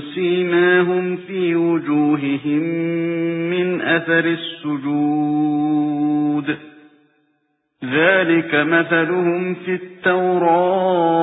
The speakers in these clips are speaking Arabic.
سيماهم في وجوههم من أثر السجود. ذلك مثلهم في التوراة.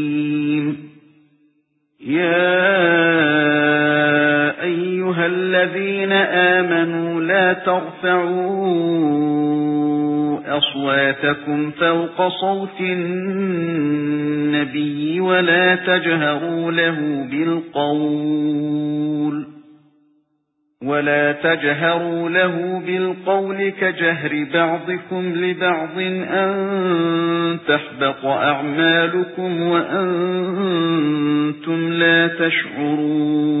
أيها الذين آمنوا لا ترفعوا أصواتكم فوق صوت النبي ولا تجهروا له بالقول ولا تجهروا له بالقول كجهر بعضكم لبعض أن تحبط أعمالكم وأنتم لا تشعرون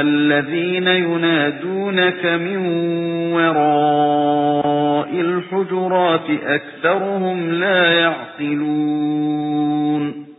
الذين ينادونك من وراء الحجرات أكثرهم لا يعقلون